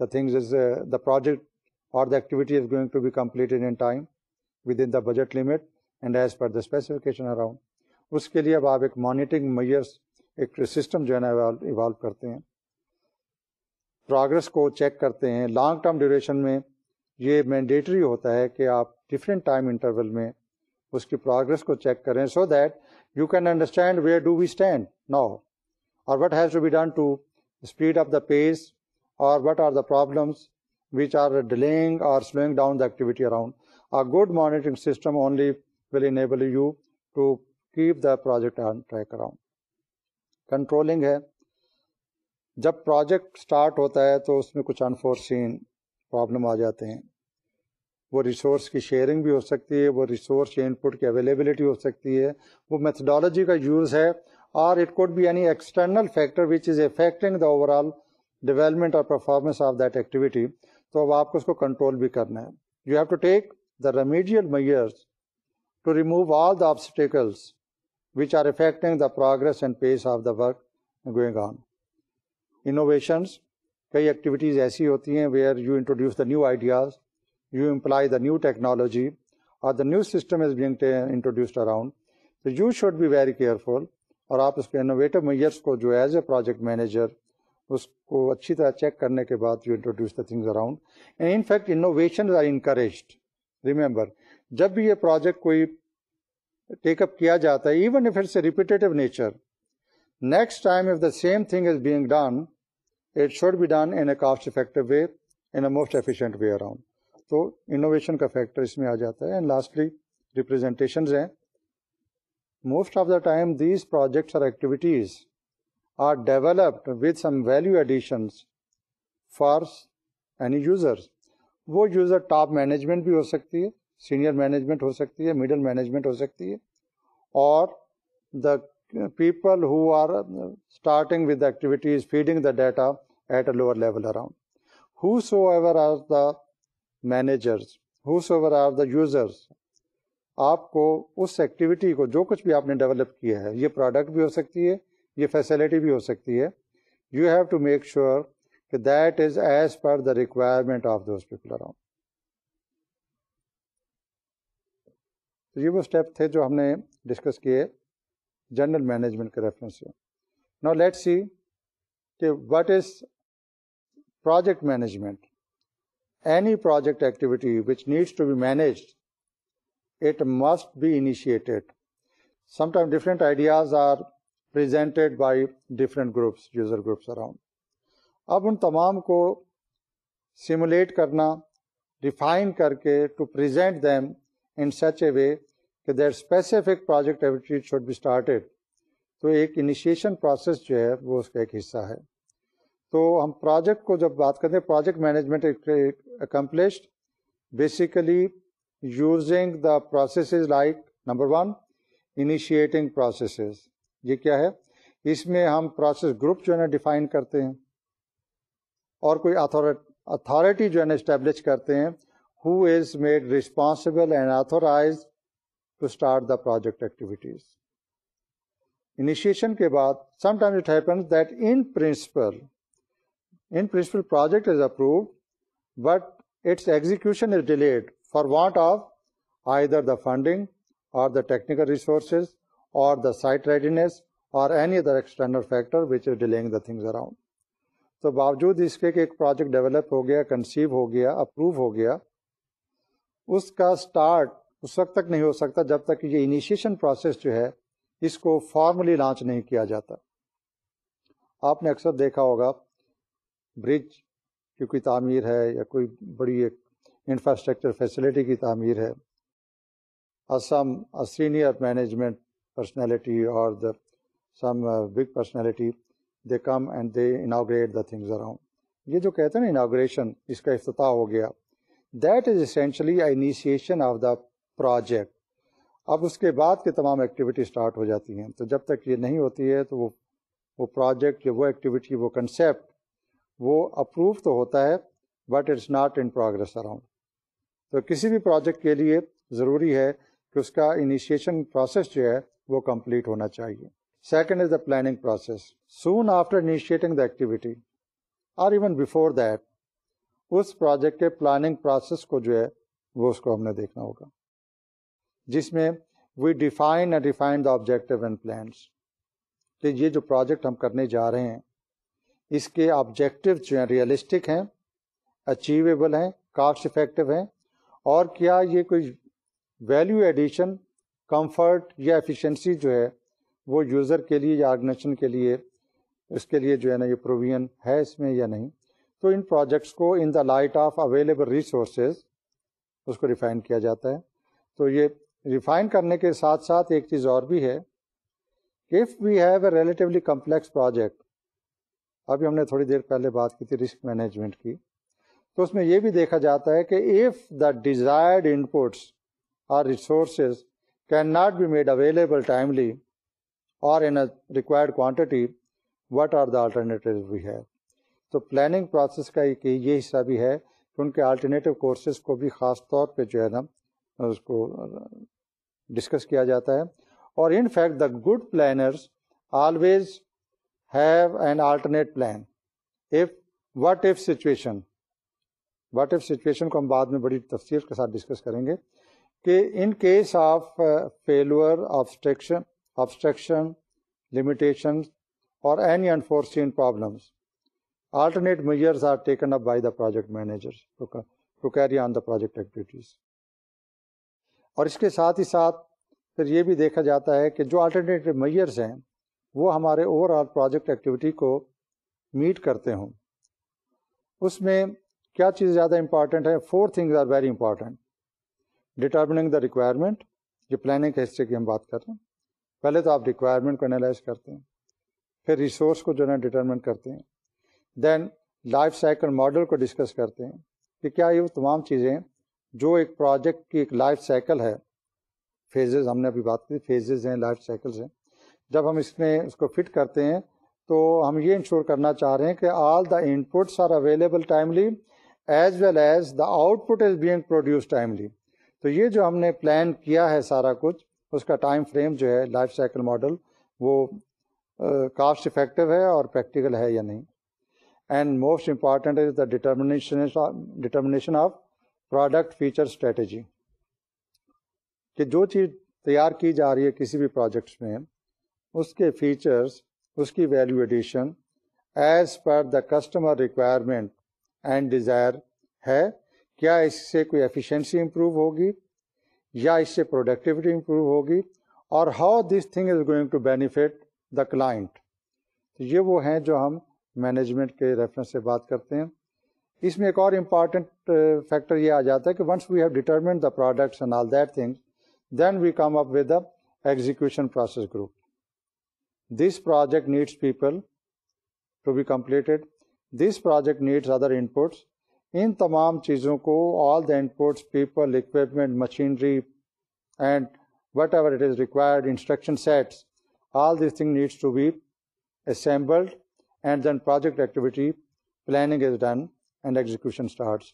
the things is the project اور the activity is going to be complete in time with in the budget limit and as per the specification around اس کے لیے اب آپ ایک monitoring measures ایک system جو ہے نا ایوالو کرتے ہیں پروگرس کو چیک کرتے ہیں لانگ ٹرم ڈیوریشن میں یہ مینڈیٹری ہوتا ہے کہ آپ ڈفرینٹ ٹائم انٹرول میں اس کی پروگرس کو چیک کریں so that you can understand where do we stand now اور what has to be done to speed of the pace اور what are the problems which are dealing اور slowing down the activity around a good monitoring system only will enable you to keep the project track around controlling ہے جب project start ہوتا ہے تو اس میں کچھ انفورسین پرابلم آ جاتے ہیں وہ ریسورس کی شیئرنگ بھی ہو سکتی ہے وہ ریسورس یا ان پٹ کی اویلیبلٹی ہو سکتی ہے وہ میتھڈالوجی کا یوز ہے اور it could be any external factor which is affecting the overall development اور پرفارمنس آف دیٹ ایکٹیویٹی تو اب آپ کو اس کو کنٹرول بھی کرنا ہے you have to take the remedial measures to remove all the obstacles which are affecting the progress and pace of the work going on innovations کئی ایکٹیویٹیز ایسی ہوتی ہیں where you introduce the new ideas you employ the new technology اور the new system is being introduced around تو you should be very careful اور آپ اس کے انوویٹو میئرس کو جو ایز اے پروجیکٹ مینیجر اس کو اچھی طرح چیک کرنے کے بعد you introduce the things around and in fact are encouraged remember جب بھی یہ پروجیکٹ کوئی ٹیک اپ کیا جاتا ہے even if it's a repetitive nature next time if the same thing is being done factor اس میں آ جاتا ہے وہ یوزر ٹاپ مینجمنٹ بھی ہو سکتی ہے سینئر مینجمنٹ ہو سکتی ہے مڈل مینجمنٹ ہو سکتی ہے اور the people who are starting with داٹیویٹی feeding the data at a lower level around who so ever are the manager are the users آپ کو اس ایکٹیویٹی کو جو کچھ بھی آپ نے ڈیولپ کیا ہے یہ پروڈکٹ بھی ہو سکتی ہے یہ فیسلٹی بھی ہو سکتی ہے you have to make sure کہ that is as per the requirement of those people around تو یہ وہ اسٹیپ تھے جو ہم نے ڈسکس کیے جنرل مینجمنٹ کے ریفرنس سے نا لیٹ سی کہ what is project management any project activity which needs to be it must be initiated time different ideas are presented by different groups user groups around اب ان تمام کو simulate کرنا define کر کے to present them in such a way کہ دیر specific project activity should be started تو ایک انیشیشن پروسیس جو ہے وہ اس کا ایک حصہ ہے تو ہم پروجیکٹ کو جب بات کرتے ہیں project management accomplished basically using the processes like number one initiating processes یہ کیا ہے اس میں ہم پروسیس گروپ جو ہے نا ڈیفائن کرتے ہیں اور کوئی اتھارٹی جو ہے نا اسٹیبلش کرتے ہیں who is made responsible and authorise start the project activities initiation کے بعد approved but it's ایگزیک for what of either the funding اور دا ٹیکنیکل ریسورسز اور باوجود اس کے کہ ایک پروجیکٹ ڈیولپ ہو گیا کنسیو ہو گیا اپروو ہو گیا اس کا اسٹارٹ اس وقت تک نہیں ہو سکتا جب تک کہ یہ انیشیشن پروسیس جو ہے اس کو فارملی لانچ نہیں کیا جاتا آپ نے اکثر دیکھا ہوگا برج کی کوئی تعمیر ہے یا کوئی بڑی ایک انفراسٹرکچر فیسلٹی کی تعمیر ہے سم سینئر مینجمنٹ پرسنالٹی اور the some big personality they come and they inaugurate the things around یہ جو کہتے ہیں نا انوگریشن اس کا افتتاح ہو گیا that is essentially initiation of the project اب اس کے بعد کے تمام ایکٹیویٹی اسٹارٹ ہو جاتی ہیں تو جب تک یہ نہیں ہوتی ہے تو وہ پروجیکٹ یا وہ ایکٹیویٹی وہ کنسیپٹ وہ اپروو تو ہوتا ہے but it's not in progress around تو کسی بھی پروجیکٹ کے لیے ضروری ہے کہ اس کا انیشیشن پروسیس جو ہے وہ کمپلیٹ ہونا چاہیے second is the planning process soon after initiating the activity اور ایون بیفور دیٹ اس پروجیکٹ کے پلاننگ پروسیس کو جو ہے وہ اس کو ہم نے دیکھنا ہوگا جس میں we define and the objective and plans کہ یہ جو پروجیکٹ ہم کرنے جا رہے ہیں اس کے آبجیکٹو جو ہیں ریئلسٹک ہیں اچیویبل ہیں کاسٹ افیکٹو ہیں اور کیا یہ کوئی ویلیو ایڈیشن کمفرٹ یا ایفیشنسی جو ہے وہ یوزر کے لیے یا آرگنیشن کے لیے اس کے لیے جو ہے نا یہ پروویژن ہے اس میں یا نہیں تو ان پروجیکٹس کو in the light of available resources اس کو ریفائن کیا جاتا ہے تو یہ ریفائن کرنے کے ساتھ ساتھ ایک چیز اور بھی ہے if we have a relatively complex project ابھی ہم نے تھوڑی دیر پہلے بات کی تھی رسک مینجمنٹ کی تو اس میں یہ بھی دیکھا جاتا ہے کہ ایف دا ڈیزائرڈ ان پٹس اور resources can not be made available timely اور in a required quantity what are the alternative we have تو پلاننگ پروسیس کا یہ حصہ بھی ہے کہ ان کے آلٹرنیٹیو کورسز کو بھی خاص طور پہ جو ہے نا اس کو ڈسکس کیا جاتا ہے اور in fact the good planners always have an alternate plan if if situation what if situation کو ہم بعد میں بڑی تفصیل کے ساتھ ڈسکس کریں گے کہ in case of failure obstruction limitation اور any unforeseen problems alternate measures are taken up by the project manager to carry on the project activities اور اس کے ساتھ ہی ساتھ پھر یہ بھی دیکھا جاتا ہے کہ جو آلٹرنیٹو میئرز ہیں وہ ہمارے اوور آل پروجیکٹ ایکٹیویٹی کو میٹ کرتے ہوں اس میں کیا چیز زیادہ امپارٹنٹ ہے four things are very important determining the requirement یہ پلاننگ کے حصے کی ہم بات کر رہے ہیں پہلے تو آپ ریکوائرمنٹ کو انالائز کرتے ہیں پھر ریسورس کو جو ہے نا ڈیٹرمنٹ کرتے ہیں دین لائف سائیکل ماڈل کو ڈسکس کرتے ہیں کہ کیا یہ تمام چیزیں جو ایک پروجیکٹ کی ایک لائف سائیکل ہے فیزز ہم نے ابھی بات کی فیزز ہیں لائف سائیکلز ہیں جب ہم اس میں اس کو فٹ کرتے ہیں تو ہم یہ انشور کرنا چاہ رہے ہیں کہ all the in پٹس are available timely as well as the output is being produce timely تو یہ جو ہم نے پلان کیا ہے سارا کچھ اس کا ٹائم فریم جو ہے لائف سائیکل ماڈل وہ کاسٹ افیکٹو ہے اور پریکٹیکل ہے یا نہیں and most important is the determination determination of product feature strategy کہ جو چیز تیار کی جا رہی ہے کسی بھی پروجیکٹس میں اس کے فیچرس اس کی value addition as per the customer requirement and desire ہے کیا اس سے کوئی ایفیشینسی امپروو ہوگی یا اس سے پروڈکٹیوٹی امپروو ہوگی اور how this thing is going to benefit the client یہ وہ ہیں جو ہم مینجمنٹ کے ریفرنس سے بات کرتے ہیں اس میں ایک اور امپارٹینٹ فیکٹر uh, یہ آ جاتا ہے کہ once we have determined the products and all that thing then we come up with the execution process group this project needs people to be completed this project needs other inputs ان تمام چیزوں کو all the inputs people equipment machinery and whatever it is required instruction sets all these thing needs to be assembled and then project activity planning is done and starts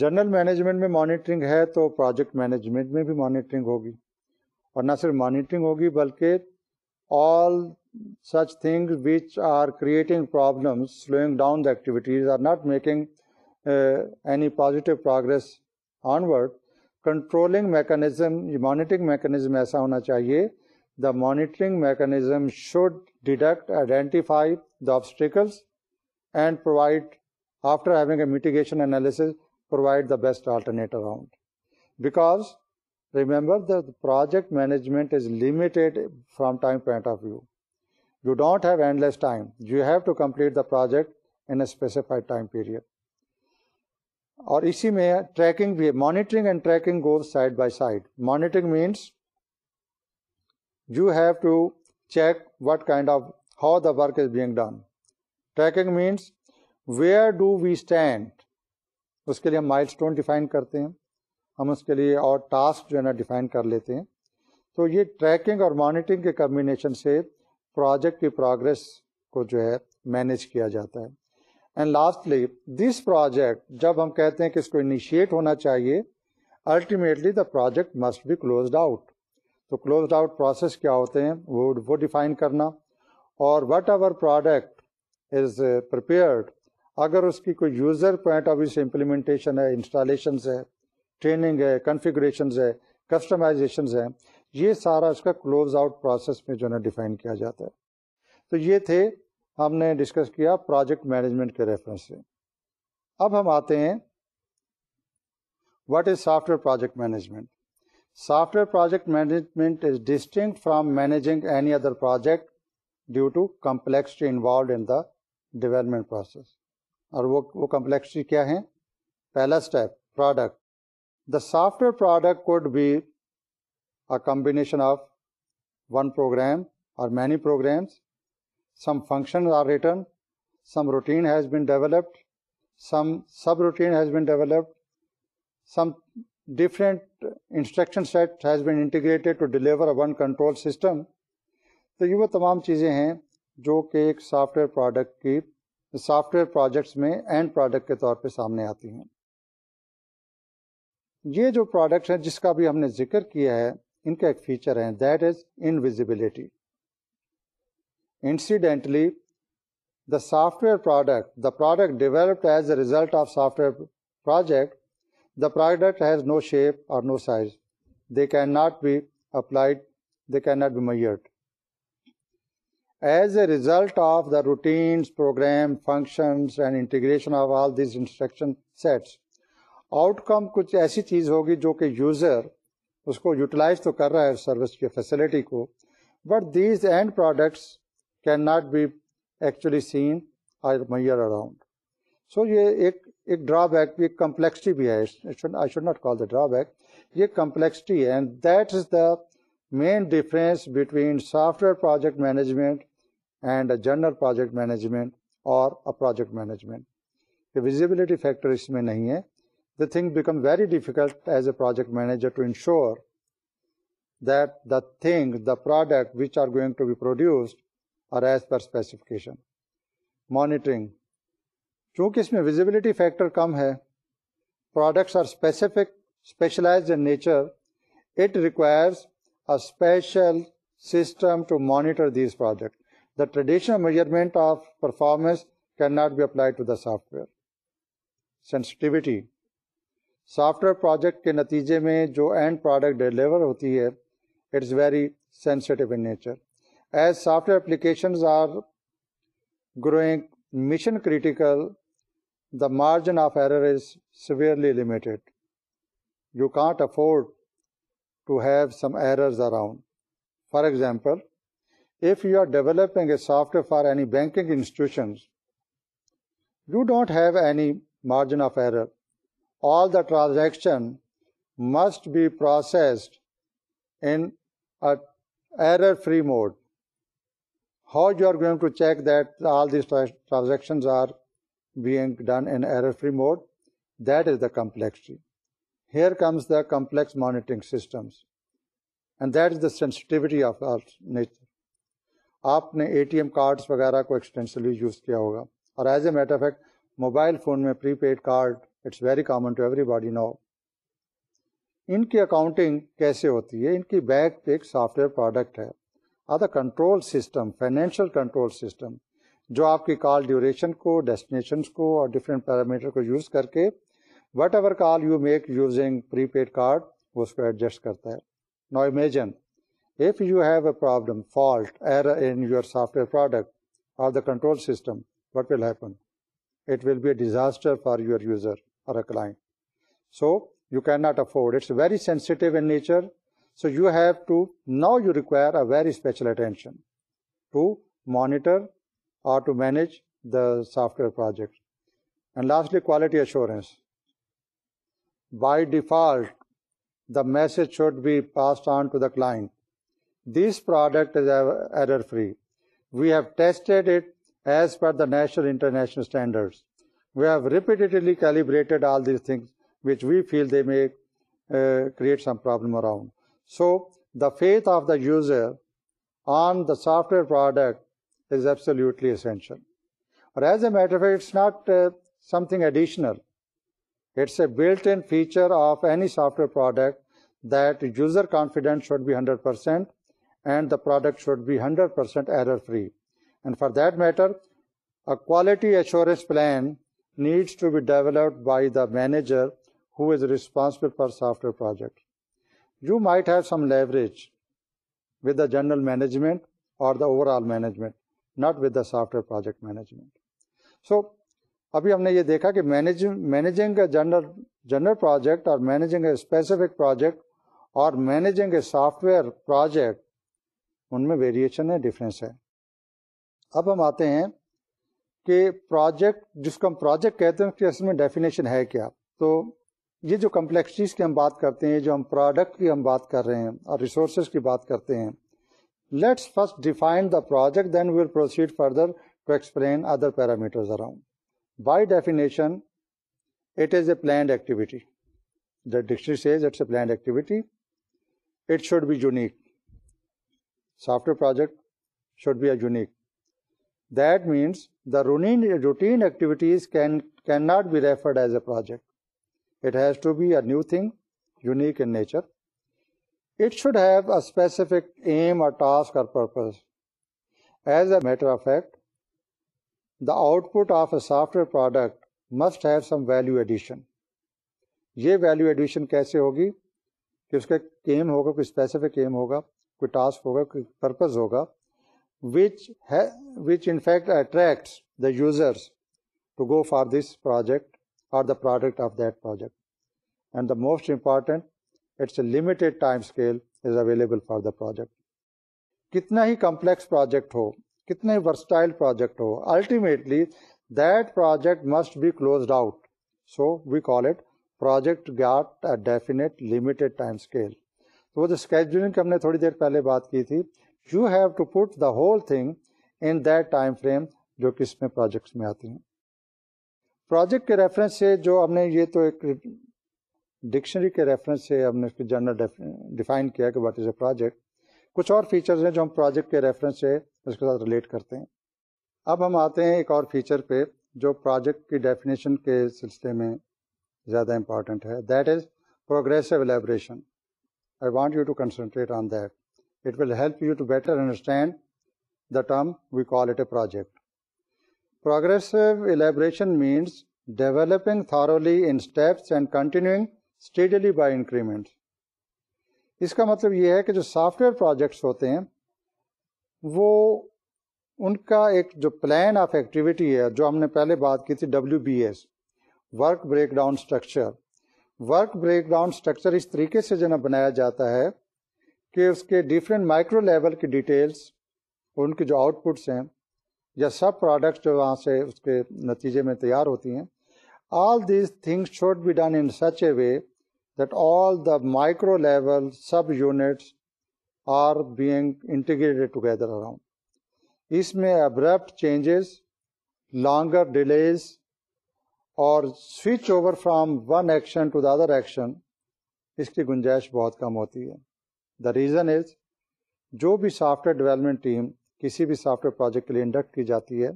general management میں monitoring ہے تو project management میں بھی monitoring ہوگی اور نہ صرف monitoring ہوگی بلکہ all such thing are creating problem slowing down the activities are not making any positive progress onward controlling mechanism monitoring mechanism ایسا ہونا چاہیے the monitoring mechanism should detect identify the obstacles and provide after having a mitigation mitigations provide the best alternate around because remember the project management is limited from time point of view you don't have endless time you have to complete the project in a specified time period اور اسی میں tracking بھی ہے monitoring and tracking goal side by side monitoring means you have to check what kind of how the work is being done tracking means where do we stand اس کے لیے ہم مائل اسٹون ڈیفائن کرتے ہیں ہم اس کے لیے اور ٹاسک جو ہے نا ڈیفائن کر لیتے ہیں تو یہ ٹریکنگ اور مانیٹرنگ کے کمبینیشن سے پروجیکٹ کی پروگرس کو جو ہے مینیج کیا جاتا ہے اینڈ لاسٹلی دس پروجیکٹ جب ہم کہتے ہیں کہ اس کو انیشیٹ ہونا چاہیے ultimately the project must be closed out تو کلوزڈ آؤٹ پروسیس کیا ہوتے ہیں وہ ڈیفائن کرنا اور whatever product is uh, اگر اس کی کوئی یوزر پوائنٹ آف ویو سے امپلیمنٹیشن ہے انسٹالیشنز ہے ٹریننگ ہے کنفیگریشنز ہے کسٹمائزیشنز ہیں یہ سارا اس کا کلوز آؤٹ پروسیس میں جو ہے ہے ڈیفائن کیا جاتا تو یہ تھے ہم نے ڈسکس کیا پروجیکٹ مینجمنٹ کے ریفرنس سے اب ہم آتے ہیں what is software project management software project management is distinct from managing any other project due to complexity involved in the development process اور وہ وہ کمپلیکسٹی کیا ہیں پہلا step product the software product could be a combination of one program اور many programs some function are return some routine has been developed some subroutine has been developed some different instruction set has been one control system تو یہ وہ تمام چیزیں ہیں جو کہ ایک سافٹ ویئر پروڈکٹ کی سافٹ ویئر پروجیکٹس میں اینڈ پروڈکٹ کے طور پہ سامنے آتی ہیں یہ جو پروڈکٹ ہیں جس کا بھی ہم نے ذکر کیا ہے ان کا ایک فیچر ہے that is invisibility incidentally the software product the product developed as a result of software project the product has no shape اور no size they can not be applied they can not be measured as a result of the routines program functions and integration of all these instruction sets outcome کچھ ایسی چیز ہوگی جو کہ user اس کو utilize تو کر رہا ہے سروس کی فیسلٹی کو but these end products can not be actually seen measure around so یہ ایک ایک ڈرا بیک بھی ایک کمپلیکسٹی بھی ہے ڈرا بیک یہ کمپلیکسٹی ہے and that is the main difference between software project management and a general project management اور پروجیکٹ مینجمنٹ کہ ویزیبلٹی فیکٹر اس میں نہیں ہے the thing become very difficult as a project manager to ensure that the thing the product which are going to be produced اور as per specification monitoring چونکہ اس میں ویزیبلٹی فیکٹر کم ہے products are specific specialize in nature it requires special system to monitor these project the traditional measurement of performance can not be apply to the software sensitivity software project کے نتیجے میں جو end product deliver ہوتی ہے it's very sensitive in nature as software applications are growing mission critical the margin of ایررلی limited you can't afford to have some errors around. For example, if you are developing a software for any banking institutions, you don't have any margin of error. All the transaction must be processed in an error-free mode. How you are going to check that all these transactions are being done in error-free mode? That is the complexity. here comes the complex monitoring systems and that is the sensitivity of our nature آپ نے A T M cards وغیرہ کو extensively use کیا ہوگا اور as a matter fact mobile phone میں prepaid card it's very common to everybody now ان کی اکاؤنٹنگ کیسے ہوتی ہے ان کی بیک پہ ایک سافٹ ویئر پروڈکٹ ہے آدھا control system financial control system جو آپ کی کال ڈیوریشن کو ڈیسٹینیشنس کو اور ڈفرینٹ پیرامیٹر کو یوز کر کے whatever call you make using prepaid card وہ اس کو ایڈجسٹ کرتا ہے نا imagine if you have a problem fault error in your software product اور ڈیزاسٹر فار یور یوزر اور a client so you can not afford it's very in nature so you have to know you require a very special attention to monitor اور software project and lastly quality assurance by default, the message should be passed on to the client. This product is er, error-free. We have tested it as per the national international standards. We have repeatedly calibrated all these things which we feel they may uh, create some problem around. So the faith of the user on the software product is absolutely essential. Or as a matter of fact, it's not uh, something additional. It's a built-in feature of any software product that user confidence should be 100% and the product should be 100% error-free. And for that matter, a quality assurance plan needs to be developed by the manager who is responsible for software project. You might have some leverage with the general management or the overall management, not with the software project management. So ابھی ہم نے یہ دیکھا کہ managing general general project اور managing a specific project اور managing a software project ان میں ویریشن ہے ڈفرینس ہے اب ہم آتے ہیں کہ پروجیکٹ جس کو ہم پروجیکٹ کہتے ہیں کہ اس میں ڈیفینیشن ہے کیا تو یہ جو کمپلیکسٹیز کی ہم بات کرتے ہیں جو ہم پروڈکٹ کی ہم بات کر رہے ہیں اور ریسورسز کی بات کرتے ہیں let's first define the project then we'll proceed further to explain other parameters around By definition, it is a planned activity. The dictionary says it's a planned activity. It should be unique. Software project should be a unique. That means the routine activities cannot be referred as a project. It has to be a new thing, unique in nature. It should have a specific aim or task or purpose. As a matter of fact, the output of a software product must have some value addition یہ value addition کیسے ہوگی کہ اس کا M ہوگا کوئی specific M ہوگا کوئی task ہوگا کوئی پرپز ہوگا which which in fact attracts the users to go for this project for the product of that project and the most important it's a limited time scale is available for the project کتنا ہی complex project ہو کتنے versatile project ہو ultimately that project must be closed out so we call it project definite time scale تو وہ جو scheduling کی ہم نے تھوڑی دیر پہلے بات کی تھی you have to put the whole thing in that time frame جو کس میں پروجیکٹس میں آتی ہیں پروجیکٹ کے ریفرنس سے جو ہم نے یہ تو ایک ڈکشنری کے ریفرنس سے ہم نے اس جنرل ڈیفائن کیا کہ واٹ از اے پروجیکٹ کچھ اور فیچرز ہیں جو ہم پروجیکٹ کے ریفرنس سے اس کے ساتھ ریلیٹ کرتے ہیں اب ہم آتے ہیں ایک اور فیچر پہ جو پروجیکٹ کی ڈیفینیشن کے سلسلے میں زیادہ امپارٹنٹ ہے that is progressive elaboration I want you to concentrate on that it will help you to better understand the term we call it a project progressive elaboration means developing thoroughly in steps and continuing steadily by increment اس کا مطلب یہ ہے کہ جو software projects ہوتے ہیں وہ ان کا ایک جو پلان آف ایکٹیویٹی ہے جو ہم نے پہلے بات کی تھی W B S work break down structure work break down structure اس طریقے سے جو نا بنایا جاتا ہے کہ اس کے ڈفرینٹ مائکرو لیول کی ڈیٹیلس ان کے جو آؤٹ پٹس ہیں یا سب پروڈکٹس جو وہاں سے اس کے نتیجے میں تیار ہوتی ہیں all these things should be done in such a way that all the micro level sub units are being integrated together around اس میں ابرپٹ چینجز لانگر ڈیلیز اور switch over from one action to the other action اس کی گنجائش بہت کم ہوتی ہے دا ریزن از جو بھی سافٹ ویئر ڈیولپمنٹ ٹیم کسی بھی سافٹ ویئر پروجیکٹ کے لیے انڈکٹ کی جاتی ہے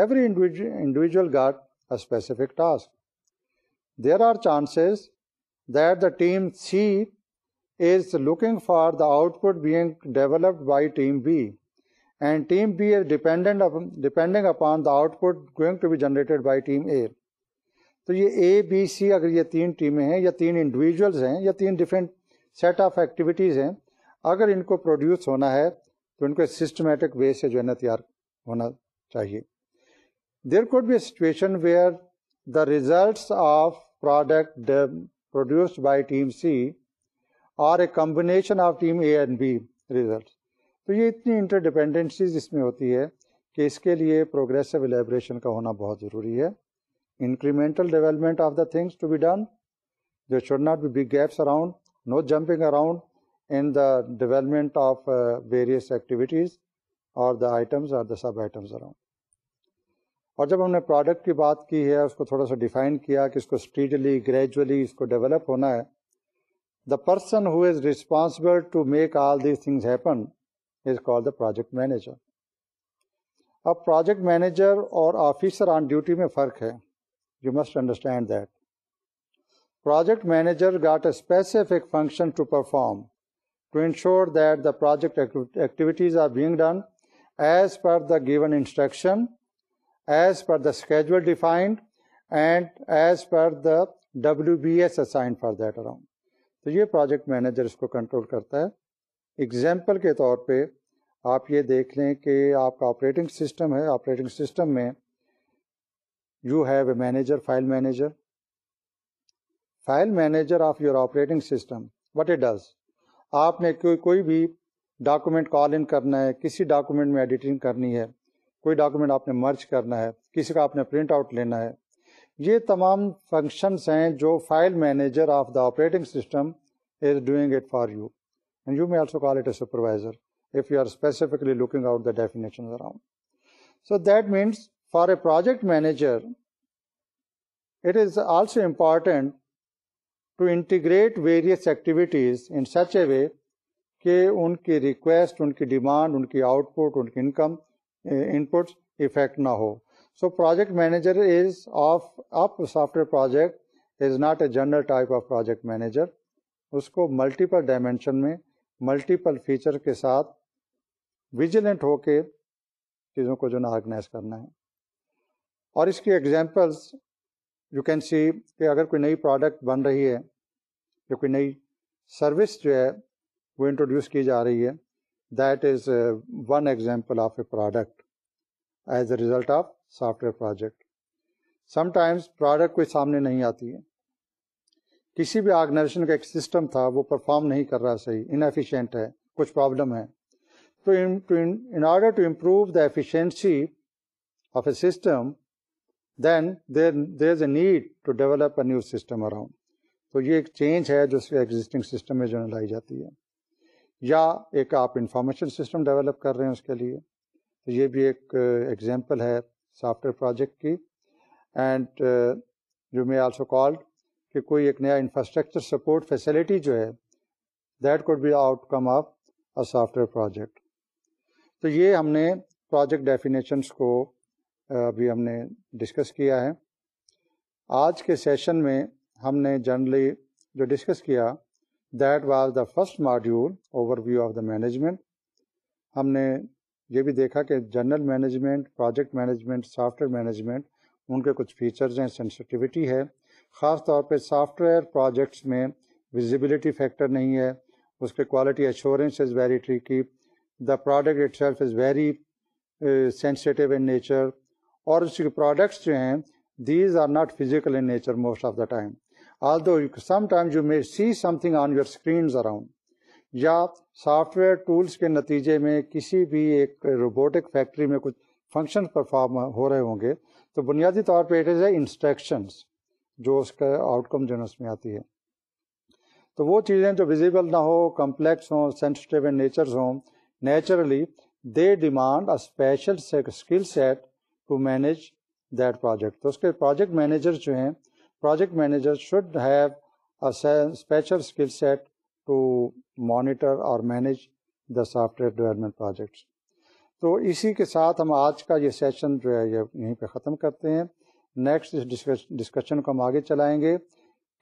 every individual got a specific task there are chances that the team C is looking for the output being developed by team B and team B is dependent of, depending upon the output going to be generated by team A. تو یہ A B C اگر یہ تین ٹیمیں ہیں یا تین individuals ہیں یا تین ڈفرینٹ سیٹ آف ایکٹیویٹیز ہیں اگر ان کو پروڈیوس ہونا ہے تو ان کو سسٹمیٹک وے سے جو ہے نا تیار ہونا چاہیے there could be a situation where the results of product produced by team C are a combination of team A and B result تو یہ اتنی انٹر ڈیپینڈنسیز اس میں ہوتی ہے کہ اس کے لیے پروگرسو الیبریشن کا ہونا بہت ضروری ہے incremental development of the things to be done there should not be big gaps around no jumping around in the development of various activities اور دا آئٹمز اور دا سب آئٹمز اراؤنڈ اور جب ہم نے پروڈکٹ کی بات کی ہے اس کو تھوڑا سا ڈیفائن کیا کہ اس کو اسٹیڈلی گریجولی اس کو ڈیولپ ہونا ہے the person responsible to make all these things happened the project manager اب پروجیکٹ مینیجر اور آفیسر آن ڈیوٹی میں فرق ہے you must understand the project manager got a function to perform to ensure the project activities are being done as per the given instruction as per the schedule defined and as per the W B assign for around تو یہ project manager اس کو control کرتا ہے example کے طور پہ آپ یہ دیکھ لیں کہ آپ کا آپریٹنگ سسٹم ہے آپریٹنگ سسٹم میں you have a manager file manager file manager of your operating system what it does آپ نے کوئی کوئی بھی ڈاکومنٹ کال ان کرنا ہے کسی ڈاکومنٹ میں ایڈیٹنگ کرنی ہے کوئی ڈاکومنٹ آپ نے مرچ کرنا ہے کسی کا آپ نے پرنٹ آؤٹ لینا ہے یہ تمام فنکشنس ہیں جو file manager of the operating system is doing it for you and you may also call it a supervisor you are specifically looking out the definition around so that means for a project manager it is also important to integrate various activities in such a way کہ ان کی request ان کی demand ان کی output ان کی income ان پٹ affect نہ ہو so project manager is of up software project is not a general type of project manager اس کو ملٹیپل ڈائمینشن میں ملٹیپل فیچر کے ساتھ ویجیلنٹ ہو کے چیزوں کو جو نا آرگنائز کرنا ہے اور اس کی ایگزامپلس یو کین سی کہ اگر کوئی نئی پروڈکٹ بن رہی ہے یا کوئی نئی سروس جو ہے وہ انٹروڈیوس کی جا رہی ہے that is one example of a product as a result of software project sometimes product کوئی سامنے نہیں آتی ہے کسی بھی آرگنائزیشن کا ایک سسٹم تھا وہ پرفارم نہیں کر رہا صحیح انفیشینٹ ہے کچھ پرابلم ہے تو in order to improve the of a a system then there there is need to develop a new system around تو یہ ایک چینج ہے جو ایگزٹنگ سسٹم میں جو جاتی ہے یا ایک آپ انفارمیشن سسٹم ڈیولپ کر رہے ہیں اس کے لیے یہ بھی ایک ایگزامپل ہے سافٹ ویئر پروجیکٹ کی and you may also called کہ کوئی ایک نیا انفراسٹرکچر سپورٹ فیسلٹی جو ہے that could be outcome of a software project تو یہ ہم نے پروجیکٹ ڈیفینیشنس کو ابھی ہم نے ڈسکس کیا ہے آج کے سیشن میں ہم نے جنرلی جو ڈسکس کیا that was the first module overview of the management ہم نے یہ بھی دیکھا کہ general management project management software management ان کے کچھ فیچرز ہیں سینسٹیوٹی ہے خاص طور پہ سافٹ ویئر پروجیکٹس میں ویزیبلٹی فیکٹر نہیں ہے اس کے quality assurance is very tricky the product itself is very sensitive in nature اور اس کے پروڈکٹس جو ہیں these are not physical in nature most of the time although sometimes you may see something on your screens around یا software tools کے نتیجے میں کسی بھی ایک روبوٹک فیکٹری میں کچھ فنکشن پرفارم ہو رہے ہوں گے تو بنیادی طور پہ اٹ از اے انسٹرکشنس جو اس کا آؤٹ کم جو اس میں آتی ہے تو وہ چیزیں جو ویزیبل نہ ہو کمپلیکس ہوں سینسٹیو نیچرز ہوں naturally they demand a special skill set to manage that project تو اس کے پروجیکٹ مینیجر جو ہیں project manager should have special skill set to monitor اور manage the software development projects تو اسی کے ساتھ ہم آج کا یہ سیشن جو ہے یہ یہیں پہ ختم کرتے ہیں نیکسٹ اس ڈسکشن کو ہم آگے چلائیں گے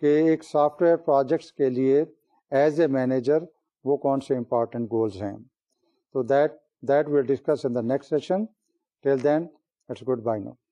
کہ ایک سافٹ ویئر پروجیکٹس کے لیے ایز اے مینیجر وہ کون سے امپارٹینٹ گولز ہیں تو that that will discuss in the next session till then it's goodbye know